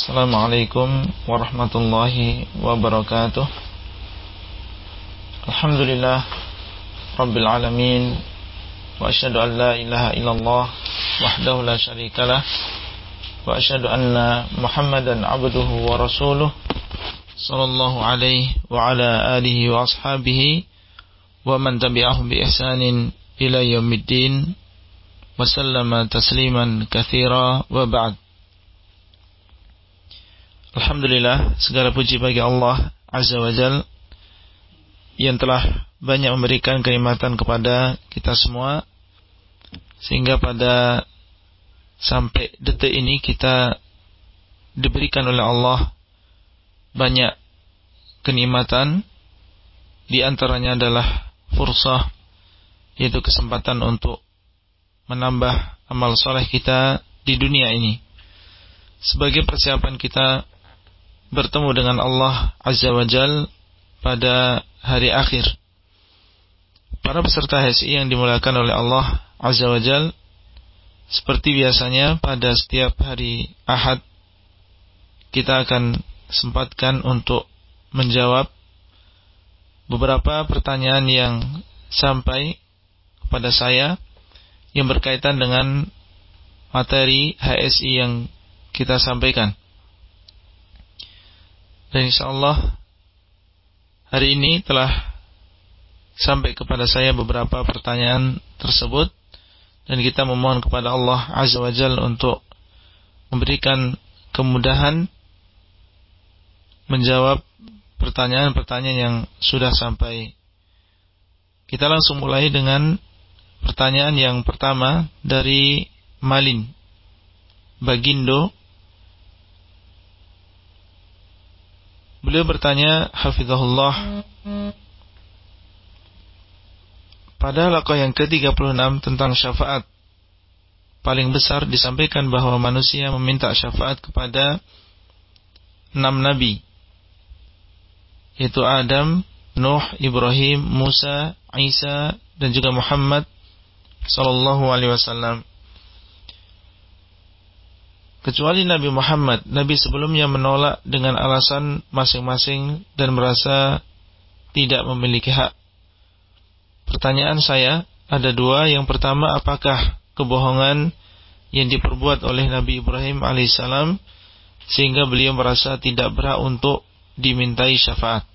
Assalamualaikum warahmatullahi wabarakatuh. Alhamdulillah Rabbil alamin Wa ashadu an la ilaha illallah Wahdahu la syarikalah Wa ashadu anna Muhammadan abduhu wa rasuluh Sallallahu alaihi wa ala alihi wa ashabihi Wa man tabi'ahum bi ihsanin ila Wa sallama tasliman kathira wa ba'd Alhamdulillah segala puji bagi Allah Azza wa Jal yang telah banyak memberikan kenikmatan kepada kita semua sehingga pada sampai detik ini kita diberikan oleh Allah banyak kenikmatan. Di antaranya adalah fursah yaitu kesempatan untuk menambah amal soleh kita di dunia ini. Sebagai persiapan kita bertemu dengan Allah Azza wa Jal pada hari akhir. Para peserta HSI yang dimulakan oleh Allah Azza wa Jal seperti biasanya pada setiap hari Ahad kita akan sempatkan untuk menjawab beberapa pertanyaan yang sampai kepada saya yang berkaitan dengan materi HSI yang kita sampaikan. Dan insya Allah hari ini telah sampai kepada saya beberapa pertanyaan tersebut dan kita memohon kepada Allah Azza wa Jal untuk memberikan kemudahan menjawab pertanyaan-pertanyaan yang sudah sampai. Kita langsung mulai dengan pertanyaan yang pertama dari Malin Bagindo Beliau bertanya, Hafizahullah, pada lakah yang ke-36 tentang syafaat, paling besar disampaikan bahwa manusia meminta syafaat kepada enam nabi, yaitu Adam, Nuh, Ibrahim, Musa, Isa, dan juga Muhammad Sallallahu Alaihi Wasallam. Kecuali Nabi Muhammad, Nabi sebelumnya menolak dengan alasan masing-masing dan merasa tidak memiliki hak. Pertanyaan saya ada dua. Yang pertama, apakah kebohongan yang diperbuat oleh Nabi Ibrahim alaihissalam sehingga beliau merasa tidak berhak untuk dimintai syafaat?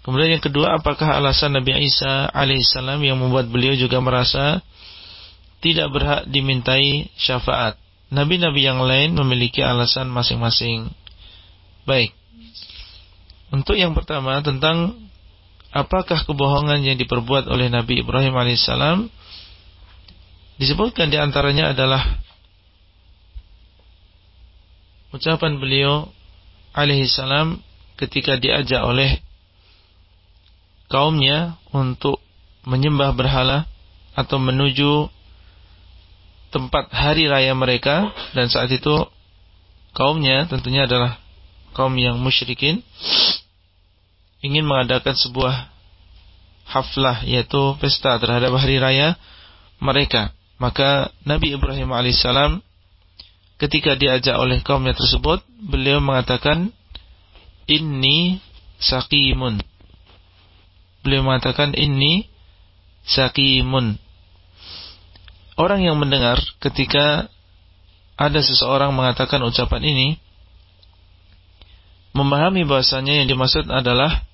Kemudian yang kedua, apakah alasan Nabi Isa alaihissalam yang membuat beliau juga merasa tidak berhak dimintai syafaat. Nabi-nabi yang lain memiliki alasan masing-masing. Baik. Untuk yang pertama tentang apakah kebohongan yang diperbuat oleh Nabi Ibrahim alaihissalam disebutkan di antaranya adalah ucapan beliau alaihissalam ketika diajak oleh kaumnya untuk menyembah berhala atau menuju tempat hari raya mereka dan saat itu kaumnya tentunya adalah kaum yang musyrikin ingin mengadakan sebuah haflah yaitu pesta terhadap hari raya mereka. Maka Nabi Ibrahim alaihissalam ketika diajak oleh kaumnya tersebut beliau mengatakan inni sakimun beliau mengatakan inni sakimun orang yang mendengar ketika ada seseorang mengatakan ucapan ini memahami bahasanya yang dimaksud adalah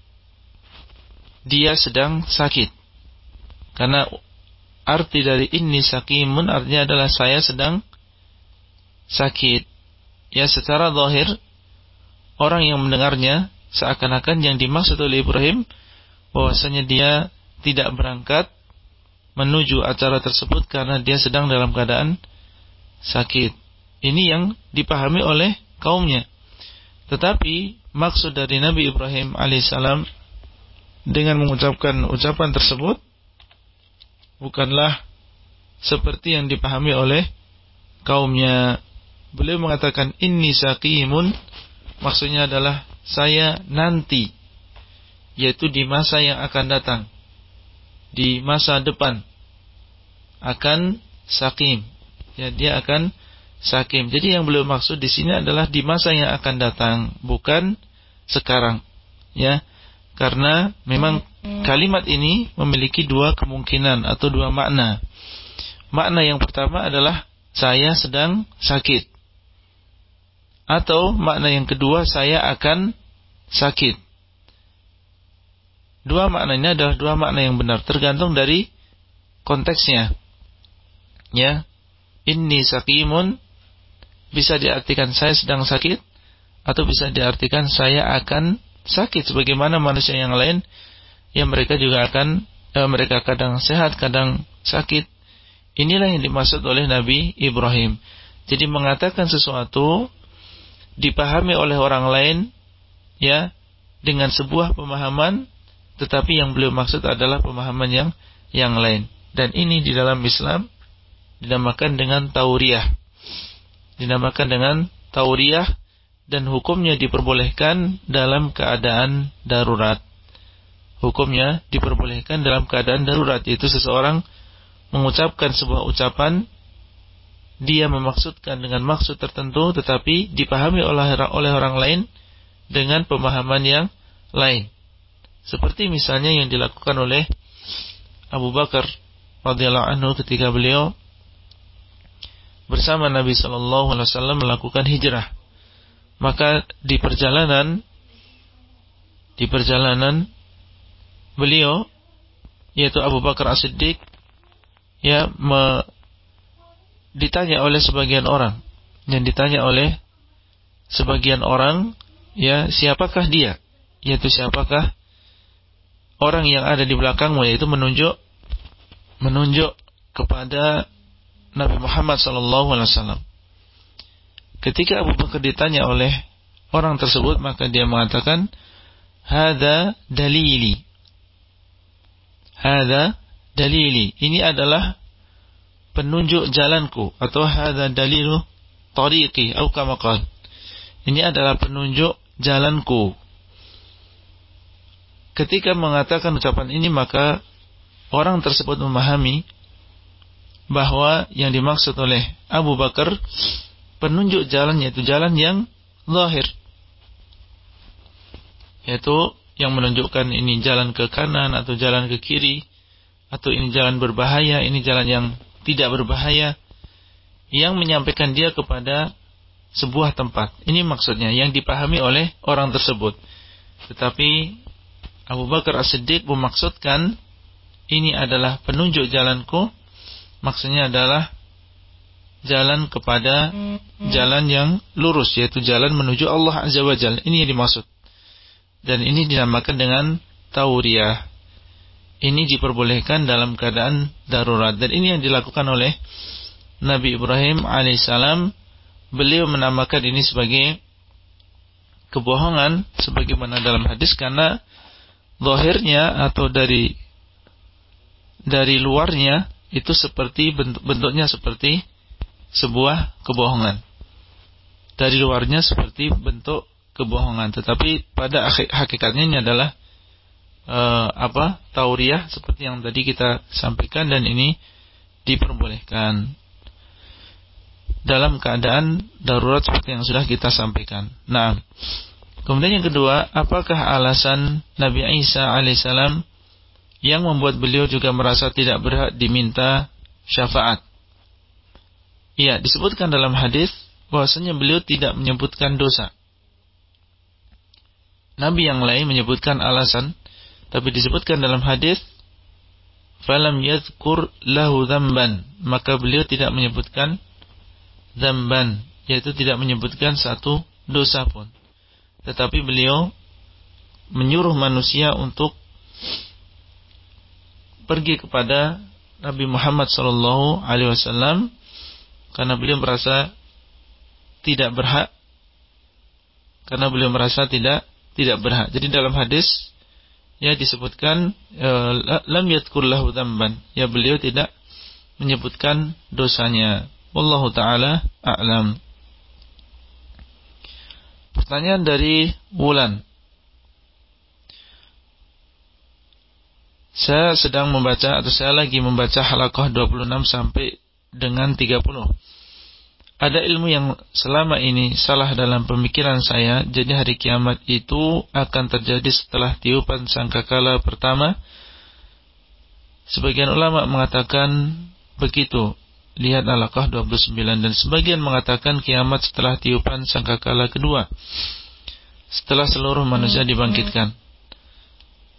dia sedang sakit. Karena arti dari ini sakimun artinya adalah saya sedang sakit. Ya secara zahir orang yang mendengarnya seakan-akan yang dimaksud oleh Ibrahim bahwasanya dia tidak berangkat menuju acara tersebut karena dia sedang dalam keadaan sakit. Ini yang dipahami oleh kaumnya. Tetapi maksud dari Nabi Ibrahim alaihissalam dengan mengucapkan ucapan tersebut bukanlah seperti yang dipahami oleh kaumnya. Beliau mengatakan ini sakimun maksudnya adalah saya nanti yaitu di masa yang akan datang di masa depan akan sakim. Ya, dia akan sakim. Jadi yang beliau maksud di sini adalah di masa yang akan datang, bukan sekarang. Ya. Karena memang kalimat ini memiliki dua kemungkinan atau dua makna. Makna yang pertama adalah saya sedang sakit. Atau makna yang kedua saya akan sakit. Dua maknanya adalah dua makna yang benar tergantung dari konteksnya. Ya. Inni sakimun bisa diartikan saya sedang sakit atau bisa diartikan saya akan sakit sebagaimana manusia yang lain yang mereka juga akan eh, mereka kadang sehat, kadang sakit. Inilah yang dimaksud oleh Nabi Ibrahim. Jadi mengatakan sesuatu dipahami oleh orang lain ya dengan sebuah pemahaman tetapi yang beliau maksud adalah pemahaman yang yang lain. Dan ini di dalam Islam dinamakan dengan tauriah. Dinamakan dengan tauriah dan hukumnya diperbolehkan dalam keadaan darurat. Hukumnya diperbolehkan dalam keadaan darurat, yaitu seseorang mengucapkan sebuah ucapan, dia memaksudkan dengan maksud tertentu, tetapi dipahami oleh, oleh orang lain dengan pemahaman yang lain. Seperti misalnya yang dilakukan oleh Abu Bakar radhiyallahu anhu ketika beliau bersama Nabi Shallallahu alaihi wasallam melakukan hijrah. Maka di perjalanan di perjalanan beliau yaitu Abu Bakar As-Siddiq ya me, ditanya oleh sebagian orang. Yang ditanya oleh sebagian orang ya siapakah dia? Yaitu siapakah orang yang ada di belakangmu yaitu menunjuk menunjuk kepada Nabi Muhammad wasallam Ketika Abu Bakar ditanya oleh orang tersebut, maka dia mengatakan, Hada dalili. Hada dalili. Ini adalah penunjuk jalanku. Atau hada dalilu tariqi. Atau kamakal. Ini adalah penunjuk jalanku. Ketika mengatakan ucapan ini, maka orang tersebut memahami bahwa yang dimaksud oleh Abu Bakar penunjuk jalan yaitu jalan yang lahir yaitu yang menunjukkan ini jalan ke kanan atau jalan ke kiri atau ini jalan berbahaya, ini jalan yang tidak berbahaya yang menyampaikan dia kepada sebuah tempat. Ini maksudnya yang dipahami oleh orang tersebut. Tetapi Abu Bakar As-Siddiq memaksudkan ini adalah penunjuk jalanku. Maksudnya adalah jalan kepada jalan yang lurus yaitu jalan menuju Allah Azza wa Jalla. Ini yang dimaksud. Dan ini dinamakan dengan tauriyah. Ini diperbolehkan dalam keadaan darurat dan ini yang dilakukan oleh Nabi Ibrahim alaihissalam. Beliau menamakan ini sebagai kebohongan sebagaimana dalam hadis karena zahirnya atau dari dari luarnya itu seperti bentuk, bentuknya seperti sebuah kebohongan. Dari luarnya seperti bentuk kebohongan, tetapi pada hakikatnya ini adalah uh, apa? tauriah seperti yang tadi kita sampaikan dan ini diperbolehkan dalam keadaan darurat seperti yang sudah kita sampaikan. Nah, kemudian yang kedua, apakah alasan Nabi Isa alaihissalam yang membuat beliau juga merasa tidak berhak diminta syafaat? Iya, disebutkan dalam hadis bahwasanya beliau tidak menyebutkan dosa. Nabi yang lain menyebutkan alasan, tapi disebutkan dalam hadis falam yadhkur lahu dzamban, maka beliau tidak menyebutkan dzamban, yaitu tidak menyebutkan satu dosa pun. Tetapi beliau menyuruh manusia untuk pergi kepada Nabi Muhammad sallallahu alaihi wasallam karena beliau merasa tidak berhak karena beliau merasa tidak tidak berhak. Jadi dalam hadis ya disebutkan e, lam yadkur lahu dzamban. Ya beliau tidak menyebutkan dosanya. Wallahu taala a'lam. Pertanyaan dari Wulan. Saya sedang membaca atau saya lagi membaca halakoh 26 sampai dengan 30. ada ilmu yang selama ini salah dalam pemikiran saya, jadi hari kiamat itu akan terjadi setelah tiupan sangkakala pertama. Sebagian ulama mengatakan begitu. Lihat Al-Qah 29 dan sebagian mengatakan kiamat setelah tiupan sangkakala kedua. Setelah seluruh manusia dibangkitkan.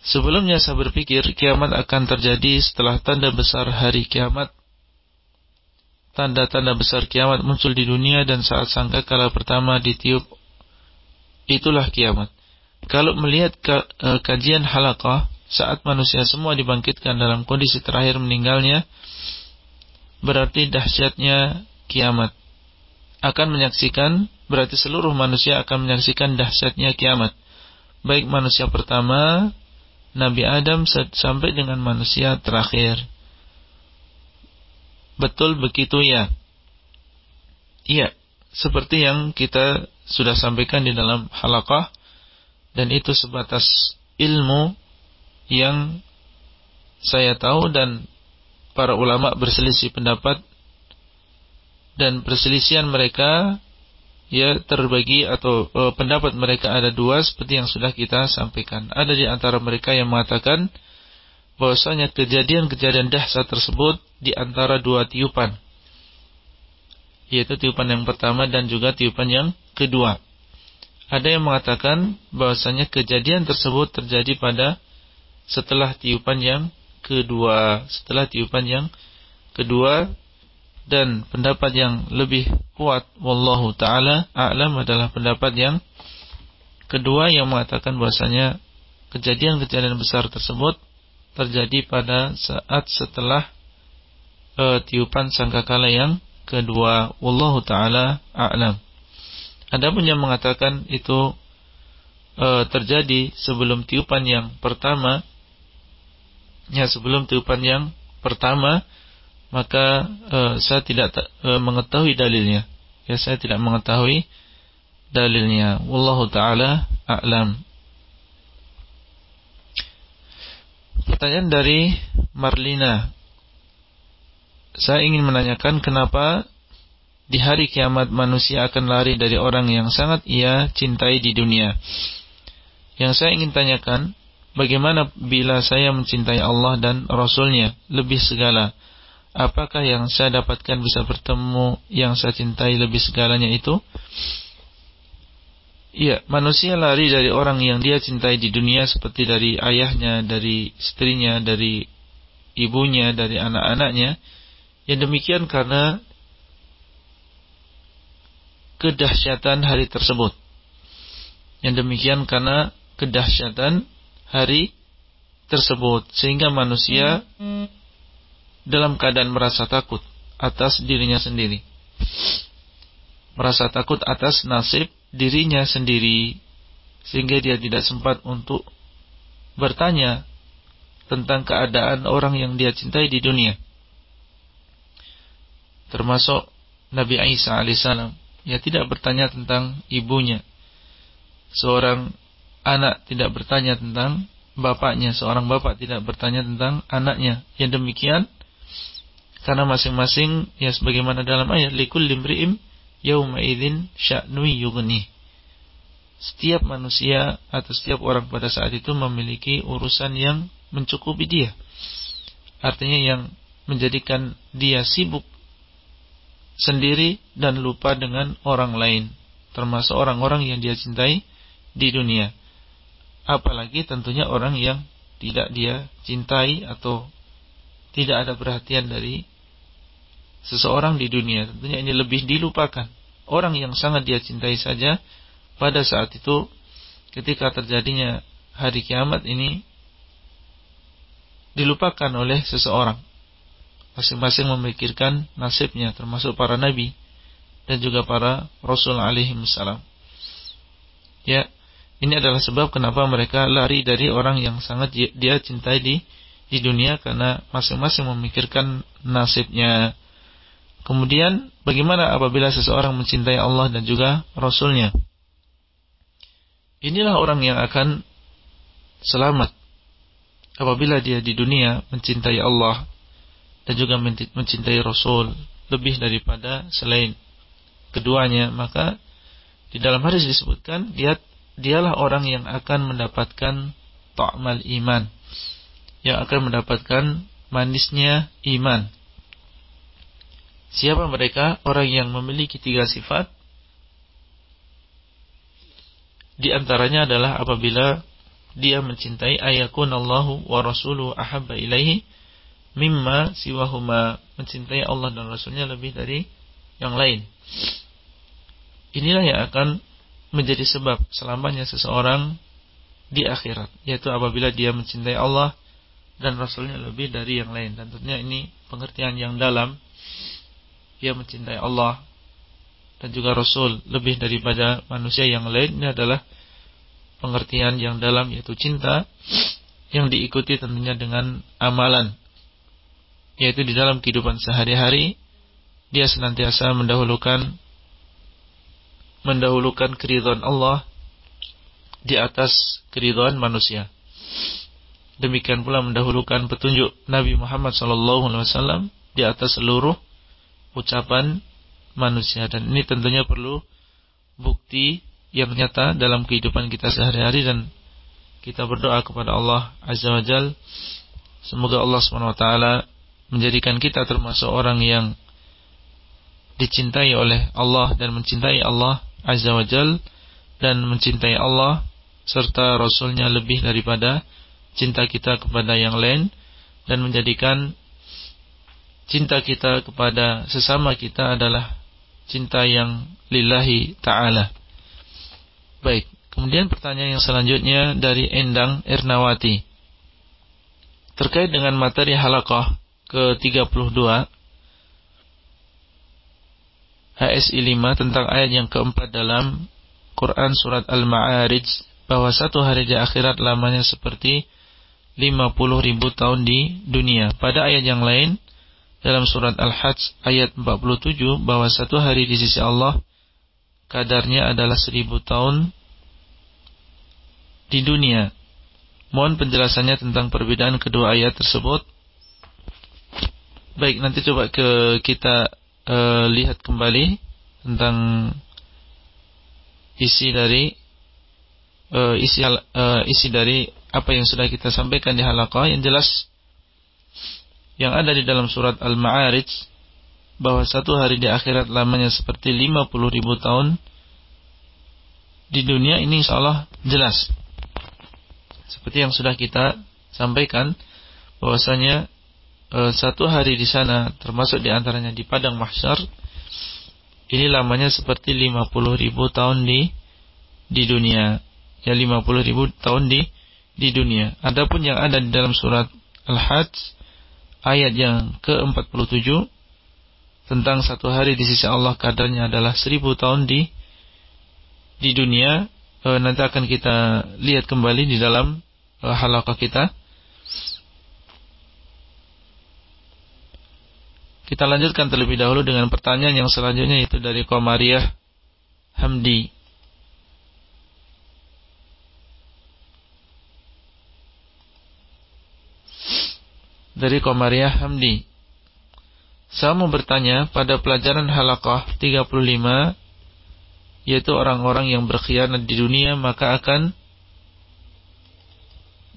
Sebelumnya saya berpikir kiamat akan terjadi setelah tanda besar hari kiamat tanda-tanda besar kiamat muncul di dunia dan saat sangkakala pertama ditiup itulah kiamat. Kalau melihat e, kajian halakah saat manusia semua dibangkitkan dalam kondisi terakhir meninggalnya berarti dahsyatnya kiamat. Akan menyaksikan berarti seluruh manusia akan menyaksikan dahsyatnya kiamat. Baik manusia pertama Nabi Adam sampai dengan manusia terakhir. Betul begitu ya? Iya, seperti yang kita sudah sampaikan di dalam halakah dan itu sebatas ilmu yang saya tahu dan para ulama berselisih pendapat dan perselisihan mereka ya terbagi atau e, pendapat mereka ada dua seperti yang sudah kita sampaikan. Ada di antara mereka yang mengatakan bahwasanya kejadian-kejadian dahsyat tersebut di antara dua tiupan yaitu tiupan yang pertama dan juga tiupan yang kedua. Ada yang mengatakan bahwasanya kejadian tersebut terjadi pada setelah tiupan yang kedua, setelah tiupan yang kedua dan pendapat yang lebih kuat wallahu taala a'lam adalah pendapat yang kedua yang mengatakan bahwasanya kejadian-kejadian besar tersebut terjadi pada saat setelah uh, tiupan sangkakala yang kedua. Wallahu taala a'lam. Ada pun yang mengatakan itu uh, terjadi sebelum tiupan yang pertama, ya sebelum tiupan yang pertama, maka uh, saya tidak uh, mengetahui dalilnya. Ya saya tidak mengetahui dalilnya. Wallahu taala a'lam. Pertanyaan dari Marlina. Saya ingin menanyakan kenapa di hari kiamat manusia akan lari dari orang yang sangat ia cintai di dunia. Yang saya ingin tanyakan, bagaimana bila saya mencintai Allah dan Rasulnya lebih segala? Apakah yang saya dapatkan bisa bertemu yang saya cintai lebih segalanya itu? Iya, manusia lari dari orang yang dia cintai di dunia seperti dari ayahnya, dari istrinya, dari ibunya, dari anak-anaknya. Yang demikian karena kedahsyatan hari tersebut. Yang demikian karena kedahsyatan hari tersebut sehingga manusia dalam keadaan merasa takut atas dirinya sendiri. Merasa takut atas nasib dirinya sendiri sehingga dia tidak sempat untuk bertanya tentang keadaan orang yang dia cintai di dunia. Termasuk Nabi Isa alaihissalam, ya tidak bertanya tentang ibunya. Seorang anak tidak bertanya tentang bapaknya, seorang bapak tidak bertanya tentang anaknya. Yang demikian karena masing-masing ya sebagaimana dalam ayat likul limri'im yauma idzin sya'nu yughni. Setiap manusia atau setiap orang pada saat itu memiliki urusan yang mencukupi dia. Artinya yang menjadikan dia sibuk sendiri dan lupa dengan orang lain, termasuk orang-orang yang dia cintai di dunia. Apalagi tentunya orang yang tidak dia cintai atau tidak ada perhatian dari seseorang di dunia tentunya ini lebih dilupakan. Orang yang sangat dia cintai saja pada saat itu ketika terjadinya hari kiamat ini dilupakan oleh seseorang. Masing-masing memikirkan nasibnya termasuk para nabi dan juga para rasul alaihi salam. Ya, ini adalah sebab kenapa mereka lari dari orang yang sangat dia cintai di di dunia karena masing-masing memikirkan nasibnya Kemudian bagaimana apabila seseorang mencintai Allah dan juga Rasulnya? Inilah orang yang akan selamat apabila dia di dunia mencintai Allah dan juga mencintai Rasul lebih daripada selain keduanya, maka di dalam hadis disebutkan dia dialah orang yang akan mendapatkan ta'mal iman. Yang akan mendapatkan manisnya iman. Siapa mereka? Orang yang memiliki tiga sifat. Di antaranya adalah apabila dia mencintai ayakun Allahu wa rasuluhu ahabba ilaihi mimma siwahuma mencintai Allah dan Rasulnya lebih dari yang lain. Inilah yang akan menjadi sebab selamanya seseorang di akhirat, yaitu apabila dia mencintai Allah dan Rasulnya lebih dari yang lain. Dan tentunya ini pengertian yang dalam, dia mencintai Allah dan juga Rasul lebih daripada manusia yang lain. Ini adalah pengertian yang dalam, yaitu cinta yang diikuti tentunya dengan amalan yaitu di dalam kehidupan sehari-hari dia senantiasa mendahulukan mendahulukan keridhaan Allah di atas keridhaan manusia. Demikian pula mendahulukan petunjuk Nabi Muhammad SAW di atas seluruh ucapan manusia dan ini tentunya perlu bukti yang nyata dalam kehidupan kita sehari-hari dan kita berdoa kepada Allah Azza wa Jal semoga Allah SWT menjadikan kita termasuk orang yang dicintai oleh Allah dan mencintai Allah Azza wa Jal dan mencintai Allah serta Rasulnya lebih daripada cinta kita kepada yang lain dan menjadikan cinta kita kepada sesama kita adalah cinta yang lillahi ta'ala. Baik, kemudian pertanyaan yang selanjutnya dari Endang Ernawati. Terkait dengan materi halakah ke-32 HSI 5 tentang ayat yang keempat dalam Quran Surat Al-Ma'arij bahwa satu hari di akhirat lamanya seperti 50 ribu tahun di dunia. Pada ayat yang lain dalam surat Al-Hajj ayat 47 bahwa satu hari di sisi Allah kadarnya adalah seribu tahun di dunia. Mohon penjelasannya tentang perbedaan kedua ayat tersebut Baik, nanti coba ke kita uh, lihat kembali tentang isi dari uh, isi uh, isi dari apa yang sudah kita sampaikan di halaqah. Yang jelas yang ada di dalam surat Al-Ma'arij bahwa satu hari di akhirat lamanya seperti 50 ribu tahun di dunia ini insya Allah jelas. Seperti yang sudah kita sampaikan bahwasanya e, satu hari di sana termasuk di antaranya di padang mahsyar ini lamanya seperti 50 ribu tahun di di dunia. Ya 50 ribu tahun di di dunia. Adapun yang ada di dalam surat Al-Hajj ayat yang ke-47 tentang satu hari di sisi Allah kadarnya adalah seribu tahun di di dunia. E, nanti akan kita lihat kembali di dalam e, halaqah kita Kita lanjutkan terlebih dahulu dengan pertanyaan yang selanjutnya yaitu dari Komariah Hamdi. Dari Komariah Hamdi. Saya mau bertanya pada pelajaran halakah 35 yaitu orang-orang yang berkhianat di dunia maka akan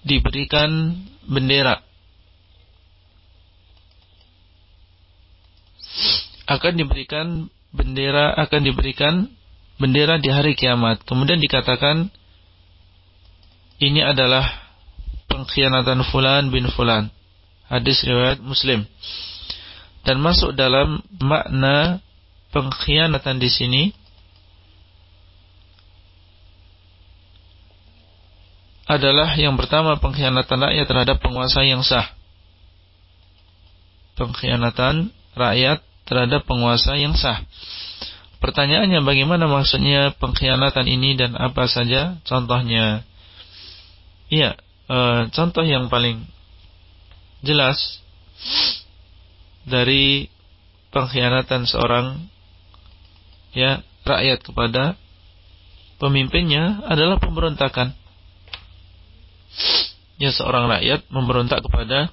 diberikan bendera akan diberikan bendera akan diberikan bendera di hari kiamat. Kemudian dikatakan ini adalah pengkhianatan fulan bin fulan. Hadis riwayat Muslim. Dan masuk dalam makna pengkhianatan di sini adalah yang pertama pengkhianatan rakyat terhadap penguasa yang sah. Pengkhianatan rakyat terhadap penguasa yang sah. Pertanyaannya bagaimana maksudnya pengkhianatan ini dan apa saja contohnya? Iya, e, contoh yang paling jelas dari pengkhianatan seorang ya rakyat kepada pemimpinnya adalah pemberontakan. Ya seorang rakyat memberontak kepada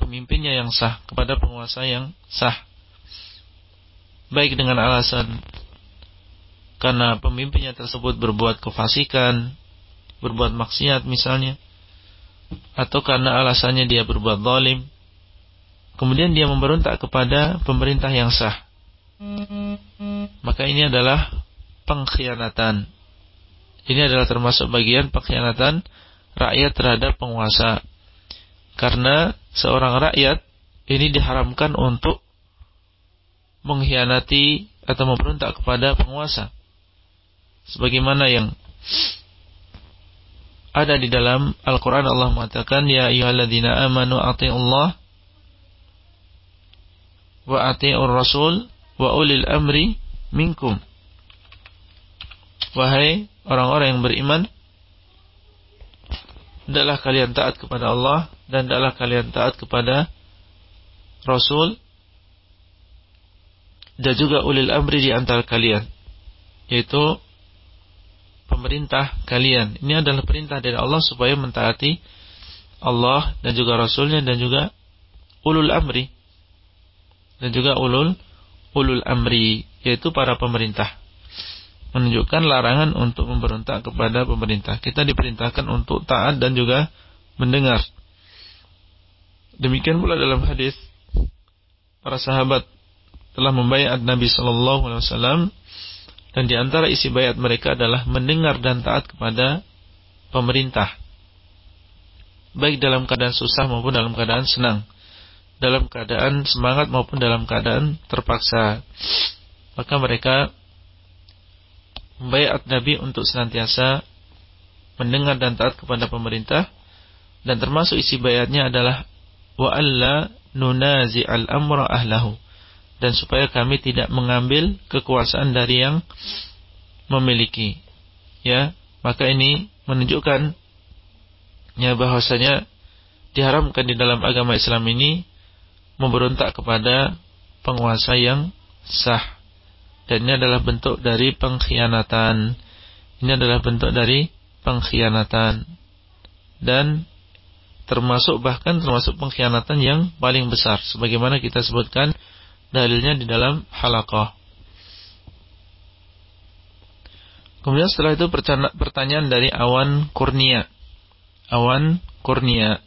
pemimpinnya yang sah, kepada penguasa yang sah baik dengan alasan karena pemimpinnya tersebut berbuat kefasikan, berbuat maksiat misalnya, atau karena alasannya dia berbuat zalim, kemudian dia memberontak kepada pemerintah yang sah. Maka ini adalah pengkhianatan. Ini adalah termasuk bagian pengkhianatan rakyat terhadap penguasa. Karena seorang rakyat ini diharamkan untuk mengkhianati atau memberontak kepada penguasa. Sebagaimana yang ada di dalam Al-Quran Allah mengatakan Ya ayyuhalladzina amanu Allah Wa ati'ur rasul Wa ulil amri minkum Wahai orang-orang yang beriman Hendaklah kalian taat kepada Allah Dan hendaklah kalian taat kepada Rasul Dan juga ulil amri di antara kalian. Yaitu Pemerintah kalian. Ini adalah perintah dari Allah supaya mentaati Allah dan juga Rasulnya Dan juga ulul amri. Dan juga ulul Ulul amri Yaitu para pemerintah. Menunjukkan larangan untuk memberontak kepada pemerintah. Kita diperintahkan untuk taat dan juga mendengar. Demikian pula dalam hadis para sahabat telah membayar Nabi Shallallahu Alaihi Wasallam dan di antara isi bayat mereka adalah mendengar dan taat kepada pemerintah, baik dalam keadaan susah maupun dalam keadaan senang, dalam keadaan semangat maupun dalam keadaan terpaksa. Maka mereka membayar Nabi untuk senantiasa mendengar dan taat kepada pemerintah. Dan termasuk isi bayatnya adalah wa alla nunazi al amra ahlahu dan supaya kami tidak mengambil kekuasaan dari yang memiliki ya maka ini menunjukkan ya bahwasanya diharamkan di dalam agama Islam ini memberontak kepada penguasa yang sah dan ini adalah bentuk dari pengkhianatan. Ini adalah bentuk dari pengkhianatan. Dan termasuk bahkan termasuk pengkhianatan yang paling besar. Sebagaimana kita sebutkan dalilnya di dalam halaqah. Kemudian setelah itu pertanyaan dari awan kurnia. Awan kurnia.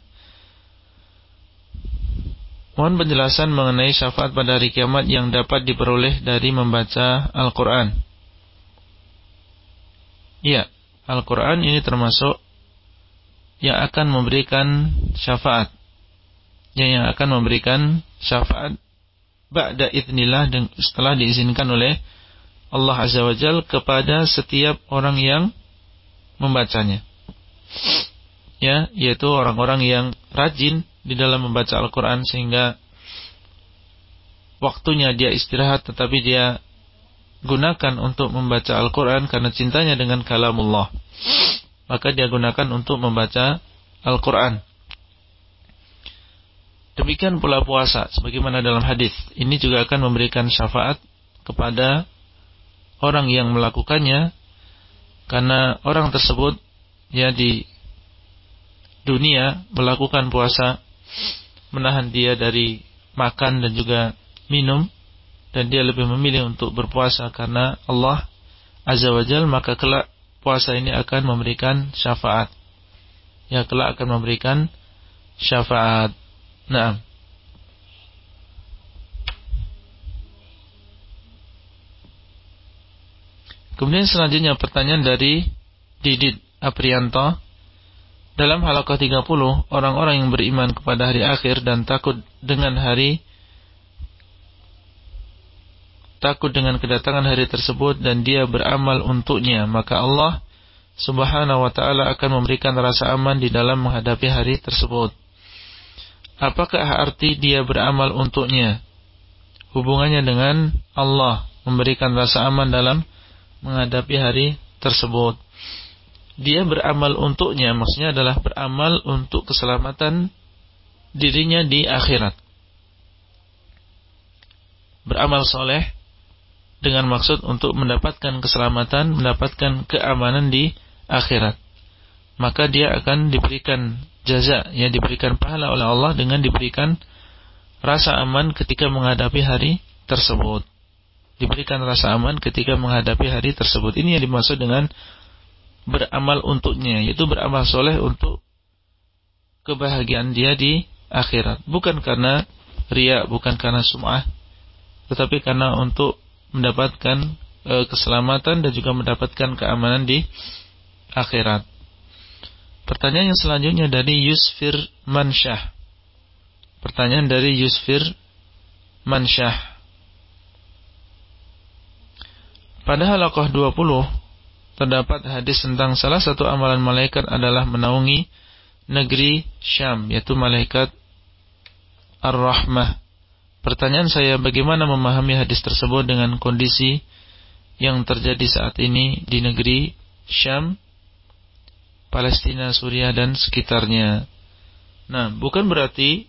Mohon penjelasan mengenai syafaat pada hari kiamat yang dapat diperoleh dari membaca Al-Quran. Iya, Al-Quran ini termasuk yang akan memberikan syafaat. Yang, yang akan memberikan syafaat ba'da idnillah dan setelah diizinkan oleh Allah Azza wa Jal kepada setiap orang yang membacanya. Ya, yaitu orang-orang yang rajin di dalam membaca Al-Quran sehingga waktunya dia istirahat tetapi dia gunakan untuk membaca Al-Quran karena cintanya dengan kalamullah maka dia gunakan untuk membaca Al-Quran demikian pula puasa sebagaimana dalam hadis. Ini juga akan memberikan syafaat kepada orang yang melakukannya karena orang tersebut ya di dunia melakukan puasa menahan dia dari makan dan juga minum dan dia lebih memilih untuk berpuasa karena Allah Azza wa Jal maka kelak puasa ini akan memberikan syafaat. Ya kelak akan memberikan syafaat nah Kemudian selanjutnya pertanyaan dari Didit Aprianto dalam halaqah 30, orang-orang yang beriman kepada hari akhir dan takut dengan hari takut dengan kedatangan hari tersebut dan dia beramal untuknya, maka Allah Subhanahu wa taala akan memberikan rasa aman di dalam menghadapi hari tersebut. Apakah arti dia beramal untuknya? Hubungannya dengan Allah memberikan rasa aman dalam menghadapi hari tersebut dia beramal untuknya maksudnya adalah beramal untuk keselamatan dirinya di akhirat. Beramal soleh dengan maksud untuk mendapatkan keselamatan, mendapatkan keamanan di akhirat. Maka dia akan diberikan jaza, ya diberikan pahala oleh Allah dengan diberikan rasa aman ketika menghadapi hari tersebut. diberikan rasa aman ketika menghadapi hari tersebut. Ini yang dimaksud dengan beramal untuknya, yaitu beramal soleh untuk kebahagiaan dia di akhirat. Bukan karena ria, bukan karena sum'ah, tetapi karena untuk mendapatkan e, keselamatan dan juga mendapatkan keamanan di akhirat. Pertanyaan yang selanjutnya dari Yusfir Mansyah. Pertanyaan dari Yusfir Mansyah. Pada halakoh 20 terdapat hadis tentang salah satu amalan malaikat adalah menaungi negeri Syam yaitu malaikat Ar-Rahmah. Pertanyaan saya bagaimana memahami hadis tersebut dengan kondisi yang terjadi saat ini di negeri Syam, Palestina, Suriah dan sekitarnya. Nah, bukan berarti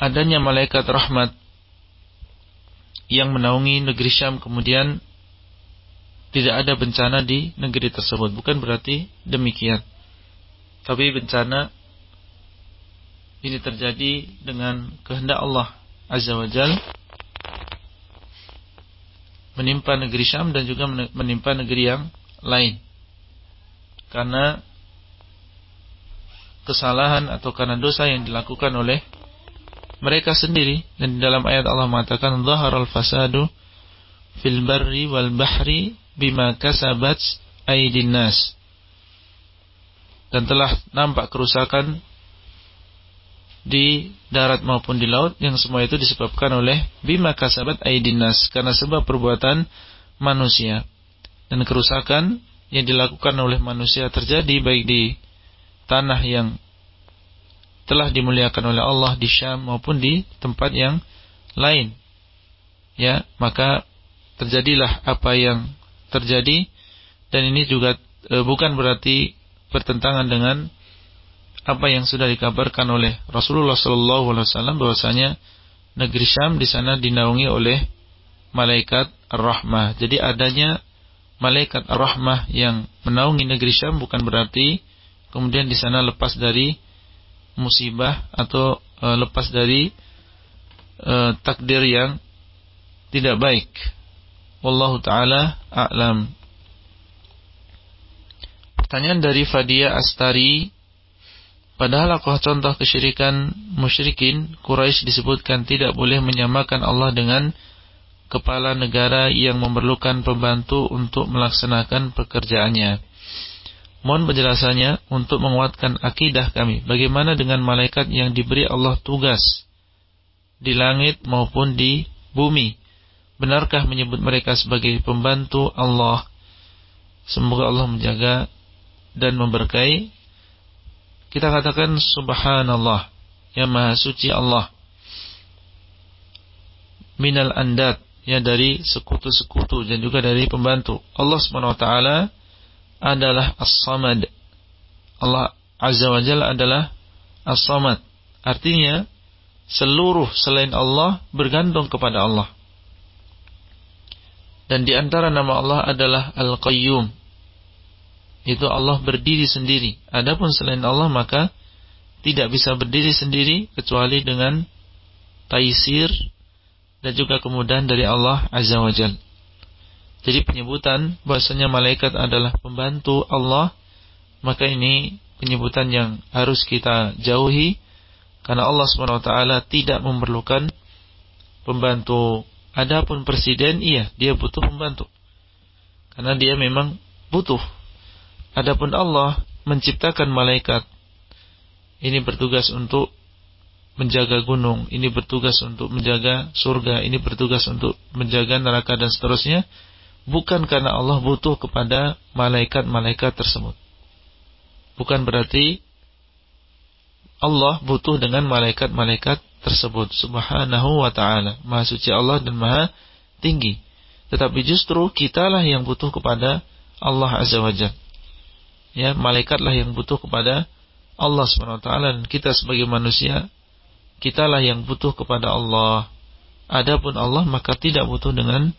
adanya malaikat rahmat yang menaungi negeri Syam kemudian tidak ada bencana di negeri tersebut. Bukan berarti demikian. Tapi bencana ini terjadi dengan kehendak Allah Azza wa Jal menimpa negeri Syam dan juga menimpa negeri yang lain. Karena kesalahan atau karena dosa yang dilakukan oleh mereka sendiri. Dan di dalam ayat Allah mengatakan zaharal fasadu fil barri wal bahri bima kasabat aydin nas. Dan telah nampak kerusakan di darat maupun di laut yang semua itu disebabkan oleh bima kasabat aydin nas. Karena sebab perbuatan manusia. Dan kerusakan yang dilakukan oleh manusia terjadi baik di tanah yang telah dimuliakan oleh Allah di Syam maupun di tempat yang lain. Ya, maka terjadilah apa yang terjadi dan ini juga e, bukan berarti bertentangan dengan apa yang sudah dikabarkan oleh Rasulullah sallallahu alaihi wasallam bahwasanya negeri Syam di sana dinaungi oleh malaikat Ar-Rahmah. Jadi adanya malaikat Ar-Rahmah yang menaungi negeri Syam bukan berarti kemudian di sana lepas dari musibah atau e, lepas dari e, takdir yang tidak baik. Wallahu taala a'lam. Pertanyaan dari Fadia Astari Padahal aku contoh kesyirikan musyrikin Quraisy disebutkan tidak boleh menyamakan Allah dengan kepala negara yang memerlukan pembantu untuk melaksanakan pekerjaannya. Mohon penjelasannya untuk menguatkan akidah kami. Bagaimana dengan malaikat yang diberi Allah tugas di langit maupun di bumi? Benarkah menyebut mereka sebagai pembantu Allah? Semoga Allah menjaga dan memberkahi. Kita katakan subhanallah, yang maha suci Allah. Minal andat, ya dari sekutu-sekutu dan juga dari pembantu. Allah Subhanahu wa taala adalah As-Samad. Allah Azza wa Jalla adalah As-Samad. Artinya seluruh selain Allah bergantung kepada Allah. Dan di antara nama Allah adalah Al-Qayyum. Itu Allah berdiri sendiri. Adapun selain Allah maka tidak bisa berdiri sendiri kecuali dengan taisir dan juga kemudahan dari Allah Azza wa Jalla. Jadi penyebutan bahasanya malaikat adalah pembantu Allah, maka ini penyebutan yang harus kita jauhi karena Allah SWT tidak memerlukan pembantu. Adapun presiden, iya, dia butuh pembantu. Karena dia memang butuh. Adapun Allah menciptakan malaikat. Ini bertugas untuk menjaga gunung, ini bertugas untuk menjaga surga, ini bertugas untuk menjaga neraka dan seterusnya bukan karena Allah butuh kepada malaikat-malaikat tersebut. Bukan berarti Allah butuh dengan malaikat-malaikat tersebut. Subhanahu wa ta'ala. Maha suci Allah dan maha tinggi. Tetapi justru kitalah yang butuh kepada Allah Azza wa Jal. Ya, malaikatlah yang butuh kepada Allah Subhanahu wa taala dan kita sebagai manusia kitalah yang butuh kepada Allah. Adapun Allah maka tidak butuh dengan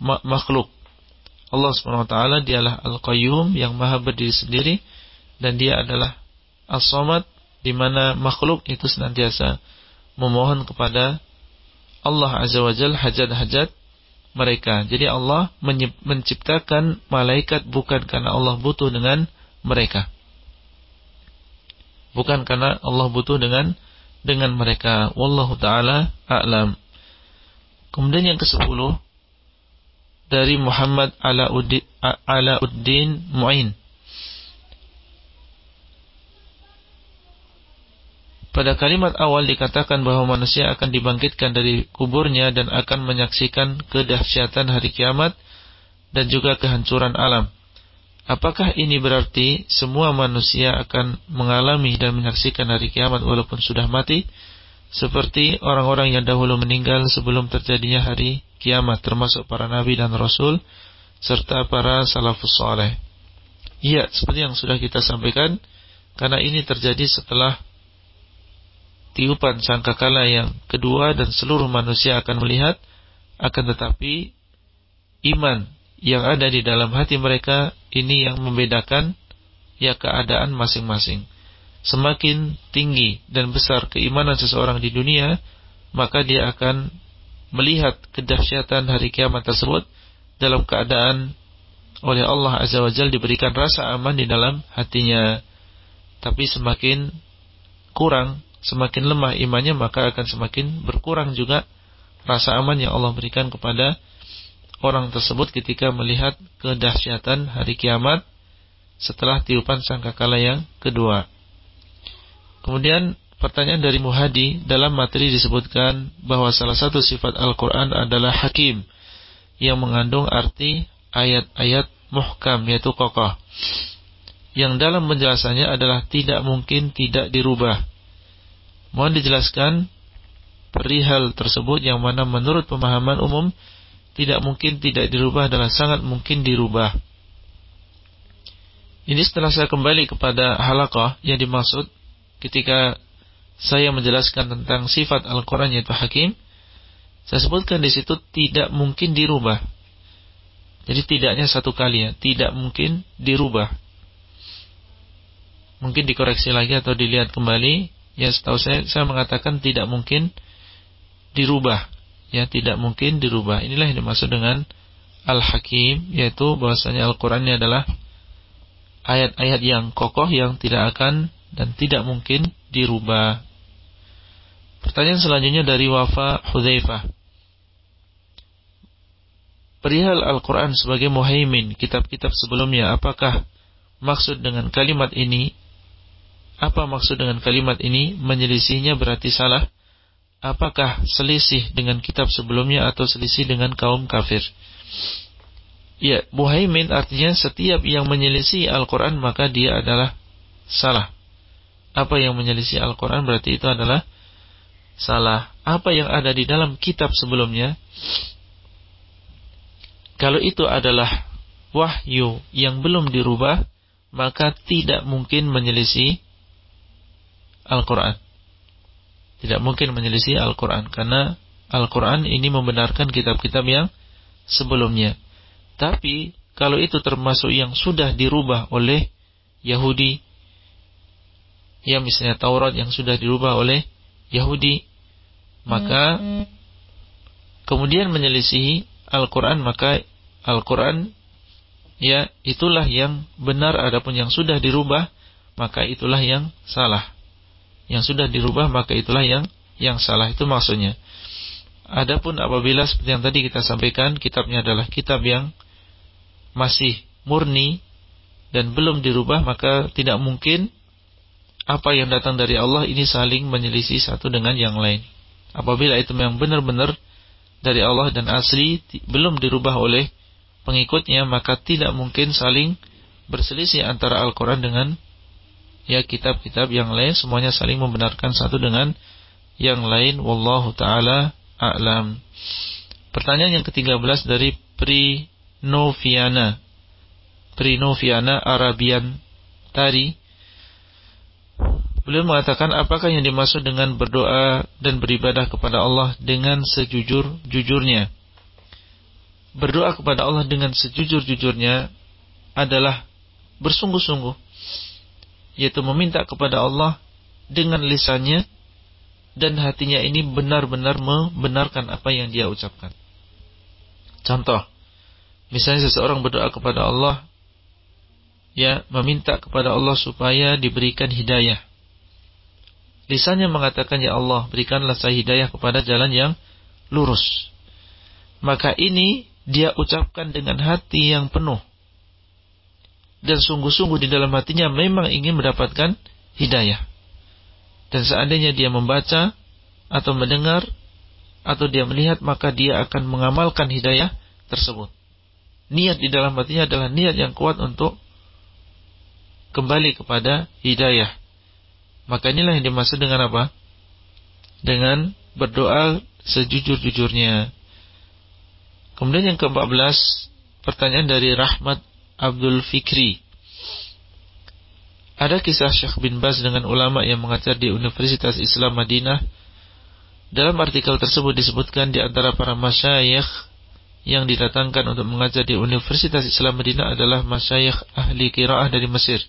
makhluk. Allah SWT dialah Al-Qayyum yang maha berdiri sendiri dan dia adalah As-Samad di mana makhluk itu senantiasa memohon kepada Allah Azza wa Jal hajat-hajat mereka. Jadi Allah menciptakan malaikat bukan karena Allah butuh dengan mereka. Bukan karena Allah butuh dengan dengan mereka. Wallahu taala a'lam. Kemudian yang ke-10 dari Muhammad Alauddin, Alauddin Mu'in. Pada kalimat awal dikatakan bahwa manusia akan dibangkitkan dari kuburnya dan akan menyaksikan kedahsyatan hari kiamat dan juga kehancuran alam. Apakah ini berarti semua manusia akan mengalami dan menyaksikan hari kiamat walaupun sudah mati? Seperti orang-orang yang dahulu meninggal sebelum terjadinya hari kiamat termasuk para nabi dan rasul serta para salafus saleh. Iya, seperti yang sudah kita sampaikan karena ini terjadi setelah tiupan sangkakala yang kedua dan seluruh manusia akan melihat akan tetapi iman yang ada di dalam hati mereka ini yang membedakan ya keadaan masing-masing. Semakin tinggi dan besar keimanan seseorang di dunia, maka dia akan melihat kedahsyatan hari kiamat tersebut dalam keadaan oleh Allah Azza wa Jalla diberikan rasa aman di dalam hatinya. Tapi semakin kurang semakin lemah imannya maka akan semakin berkurang juga rasa aman yang Allah berikan kepada orang tersebut ketika melihat kedahsyatan hari kiamat setelah tiupan sangkakala yang kedua. Kemudian pertanyaan dari Muhadi dalam materi disebutkan bahwa salah satu sifat Al-Quran adalah hakim yang mengandung arti ayat-ayat muhkam yaitu kokoh. Yang dalam penjelasannya adalah tidak mungkin tidak dirubah Mohon dijelaskan perihal tersebut yang mana menurut pemahaman umum tidak mungkin tidak dirubah adalah sangat mungkin dirubah. Ini setelah saya kembali kepada halaqah yang dimaksud ketika saya menjelaskan tentang sifat Al-Quran yaitu hakim, saya sebutkan di situ tidak mungkin dirubah. Jadi tidaknya satu kali ya, tidak mungkin dirubah. Mungkin dikoreksi lagi atau dilihat kembali ya setahu saya saya mengatakan tidak mungkin dirubah ya tidak mungkin dirubah inilah yang dimaksud dengan al-hakim yaitu bahwasanya Al-Qur'an ini adalah ayat-ayat yang kokoh yang tidak akan dan tidak mungkin dirubah pertanyaan selanjutnya dari Wafa Hudzaifah perihal Al-Quran sebagai muhaimin kitab-kitab sebelumnya apakah maksud dengan kalimat ini apa maksud dengan kalimat ini? Menyelisihnya berarti salah. Apakah selisih dengan kitab sebelumnya atau selisih dengan kaum kafir? Ya, muhaimin artinya setiap yang menyelisih Al-Quran maka dia adalah salah. Apa yang menyelisih Al-Quran berarti itu adalah salah. Apa yang ada di dalam kitab sebelumnya, kalau itu adalah wahyu yang belum dirubah, maka tidak mungkin menyelisih Al-Quran. Tidak mungkin menyelisih Al-Quran. Karena Al-Quran ini membenarkan kitab-kitab yang sebelumnya. Tapi kalau itu termasuk yang sudah dirubah oleh Yahudi, ya misalnya Taurat yang sudah dirubah oleh Yahudi, maka kemudian menyelisihi Al-Quran, maka Al-Quran ya itulah yang benar. Adapun yang sudah dirubah maka itulah yang salah yang sudah dirubah maka itulah yang yang salah itu maksudnya. Adapun apabila seperti yang tadi kita sampaikan kitabnya adalah kitab yang masih murni dan belum dirubah maka tidak mungkin apa yang datang dari Allah ini saling menyelisih satu dengan yang lain. Apabila itu memang benar-benar dari Allah dan asli belum dirubah oleh pengikutnya maka tidak mungkin saling berselisih antara Al-Quran dengan ya kitab-kitab yang lain semuanya saling membenarkan satu dengan yang lain wallahu taala a'lam. Pertanyaan yang ke-13 dari Prinoviana. Prinoviana Arabian Tari. Beliau mengatakan apakah yang dimaksud dengan berdoa dan beribadah kepada Allah dengan sejujur-jujurnya. Berdoa kepada Allah dengan sejujur-jujurnya adalah bersungguh-sungguh yaitu meminta kepada Allah dengan lisannya dan hatinya ini benar-benar membenarkan apa yang dia ucapkan. Contoh, misalnya seseorang berdoa kepada Allah, ya meminta kepada Allah supaya diberikan hidayah. Lisannya mengatakan, Ya Allah, berikanlah saya hidayah kepada jalan yang lurus. Maka ini dia ucapkan dengan hati yang penuh. Dan sungguh-sungguh di dalam hatinya memang ingin mendapatkan hidayah. Dan seandainya dia membaca atau mendengar atau dia melihat maka dia akan mengamalkan hidayah tersebut. Niat di dalam hatinya adalah niat yang kuat untuk kembali kepada hidayah. Maka inilah yang dimaksud dengan apa? Dengan berdoa sejujur-jujurnya. Kemudian yang ke-14 pertanyaan dari Rahmat Abdul Fikri. Ada kisah Syekh bin Baz dengan ulama yang mengajar di Universitas Islam Madinah. Dalam artikel tersebut disebutkan di antara para masyayikh yang didatangkan untuk mengajar di Universitas Islam Madinah adalah masyayikh ahli kiraah dari Mesir.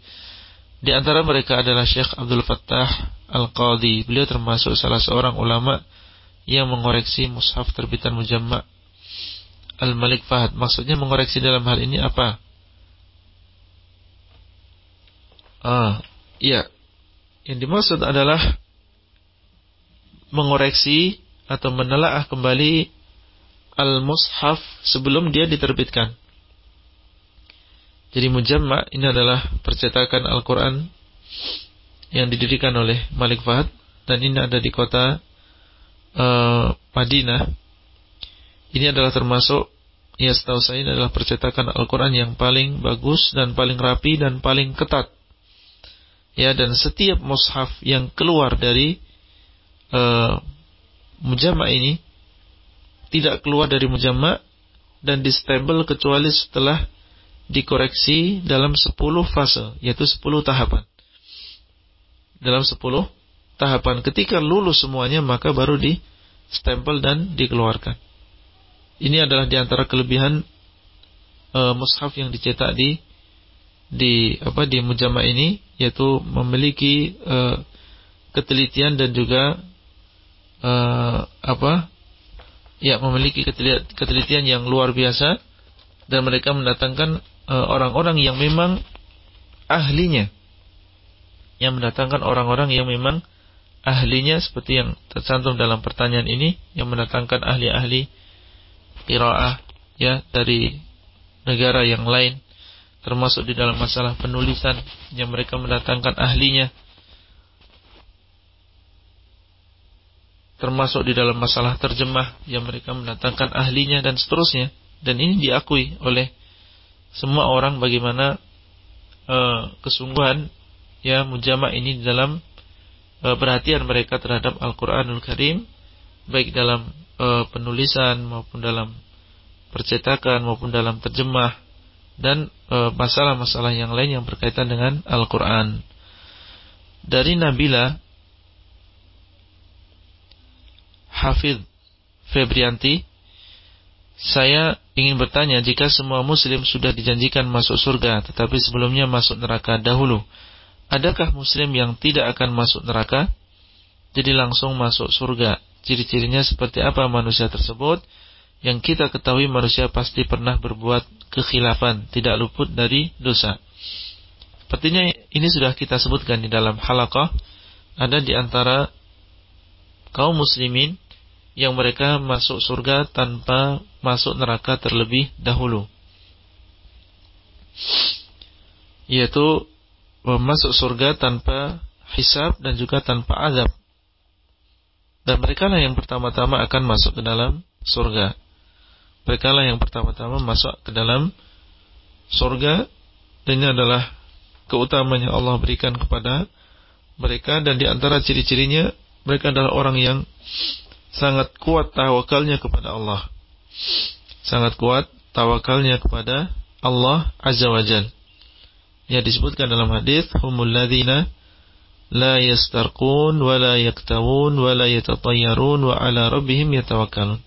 Di antara mereka adalah Syekh Abdul Fattah Al-Qadhi. Beliau termasuk salah seorang ulama yang mengoreksi mushaf terbitan Mujamma' Al-Malik Fahad. Maksudnya mengoreksi dalam hal ini apa? Ah, iya. Yang dimaksud adalah mengoreksi atau menelaah kembali al-mushaf sebelum dia diterbitkan. Jadi mujamma ini adalah percetakan Al-Quran yang didirikan oleh Malik Fahad dan ini ada di kota uh, Madinah. Ini adalah termasuk ya setahu saya ini adalah percetakan Al-Quran yang paling bagus dan paling rapi dan paling ketat ya dan setiap mushaf yang keluar dari uh, mujama ini tidak keluar dari mujama dan distempel kecuali setelah dikoreksi dalam 10 fase yaitu 10 tahapan. Dalam 10 tahapan ketika lulus semuanya maka baru di stempel dan dikeluarkan. Ini adalah di antara kelebihan uh, mushaf yang dicetak di di apa di mujama ini yaitu memiliki uh, ketelitian dan juga uh, apa ya memiliki ketelitian yang luar biasa dan mereka mendatangkan eh, orang-orang uh, yang memang ahlinya. Yang mendatangkan orang-orang yang memang ahlinya seperti yang tercantum dalam pertanyaan ini yang mendatangkan ahli-ahli qiraah ya dari negara yang lain termasuk di dalam masalah penulisan yang mereka mendatangkan ahlinya. Termasuk di dalam masalah terjemah yang mereka mendatangkan ahlinya dan seterusnya. Dan ini diakui oleh semua orang bagaimana uh, kesungguhan ya mujama ini di dalam uh, perhatian mereka terhadap Al-Qur'anul Karim baik dalam uh, penulisan maupun dalam percetakan maupun dalam terjemah dan e, masalah-masalah yang lain yang berkaitan dengan Al-Quran. Dari Nabila Hafid Febrianti, saya ingin bertanya jika semua muslim sudah dijanjikan masuk surga tetapi sebelumnya masuk neraka dahulu, adakah muslim yang tidak akan masuk neraka? Jadi langsung masuk surga. Ciri-cirinya seperti apa manusia tersebut? Yang kita ketahui manusia pasti pernah berbuat kekhilafan, tidak luput dari dosa. Sepertinya ini sudah kita sebutkan di dalam halaqah, ada di antara kaum muslimin yang mereka masuk surga tanpa masuk neraka terlebih dahulu. Yaitu masuk surga tanpa hisab dan juga tanpa azab. Dan mereka lah yang pertama-tama akan masuk ke dalam surga mereka lah yang pertama-tama masuk ke dalam surga dan ini adalah keutamaan yang Allah berikan kepada mereka dan di antara ciri-cirinya mereka adalah orang yang sangat kuat tawakalnya kepada Allah. Sangat kuat tawakalnya kepada Allah Azza wa Jal. Yang disebutkan dalam hadis humul ladzina la yastarqun wa la yaktawun wa la yatatayyarun wa ala rabbihim yatawakkalun.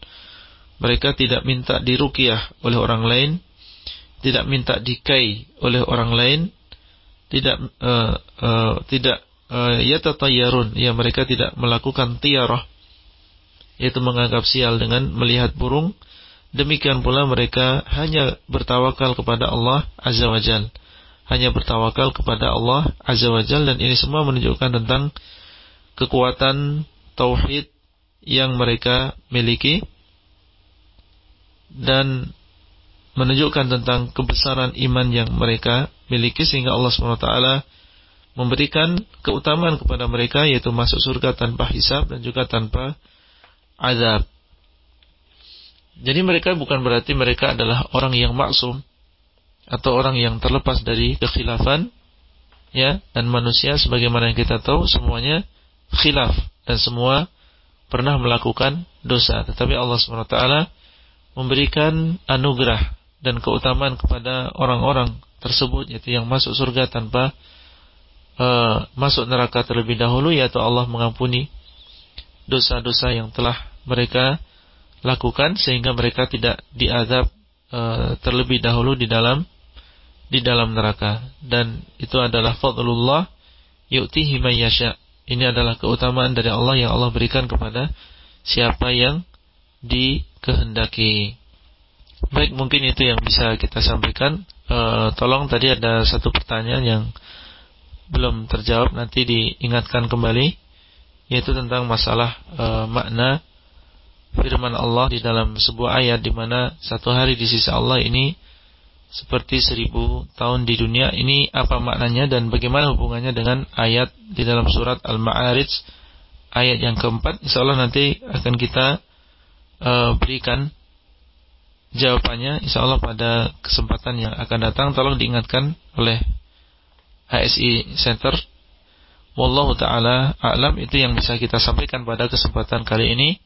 Mereka tidak minta dirukiah oleh orang lain, tidak minta dikai oleh orang lain, tidak uh, uh, tidak uh, yatatayyarun, ya mereka tidak melakukan tiarah yaitu menganggap sial dengan melihat burung. Demikian pula mereka hanya bertawakal kepada Allah Azza wa Jal. Hanya bertawakal kepada Allah Azza wa Jal dan ini semua menunjukkan tentang kekuatan tauhid yang mereka miliki dan menunjukkan tentang kebesaran iman yang mereka miliki sehingga Allah SWT memberikan keutamaan kepada mereka yaitu masuk surga tanpa hisab dan juga tanpa azab. Jadi mereka bukan berarti mereka adalah orang yang maksum atau orang yang terlepas dari kekhilafan ya dan manusia sebagaimana yang kita tahu semuanya khilaf dan semua pernah melakukan dosa tetapi Allah SWT memberikan anugerah dan keutamaan kepada orang-orang tersebut yaitu yang masuk surga tanpa uh, masuk neraka terlebih dahulu yaitu Allah mengampuni dosa-dosa yang telah mereka lakukan sehingga mereka tidak diazab e, terlebih dahulu di dalam di dalam neraka dan itu adalah fadlullah yu'tihi may yasha. Ini adalah keutamaan dari Allah yang Allah berikan kepada siapa yang dikehendaki. Baik, mungkin itu yang bisa kita sampaikan. E, tolong tadi ada satu pertanyaan yang belum terjawab nanti diingatkan kembali yaitu tentang masalah e, makna firman Allah di dalam sebuah ayat di mana satu hari di sisi Allah ini seperti seribu tahun di dunia ini apa maknanya dan bagaimana hubungannya dengan ayat di dalam surat Al-Ma'arij ayat yang keempat insyaallah nanti akan kita uh, berikan jawabannya insyaallah pada kesempatan yang akan datang tolong diingatkan oleh HSI Center Wallahu taala a'lam itu yang bisa kita sampaikan pada kesempatan kali ini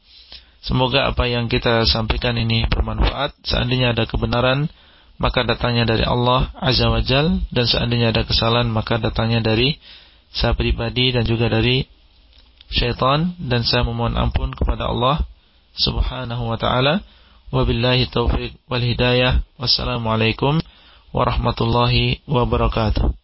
Semoga apa yang kita sampaikan ini bermanfaat. Seandainya ada kebenaran, maka datangnya dari Allah Azza wa. Dan seandainya ada kesalahan, maka datangnya dari saya pribadi dan juga dari syaitan. Dan saya memohon ampun kepada Allah Subhanahu wa ta'ala. Wabillahi taufiq wal hidayah. Wassalamualaikum warahmatullahi wabarakatuh.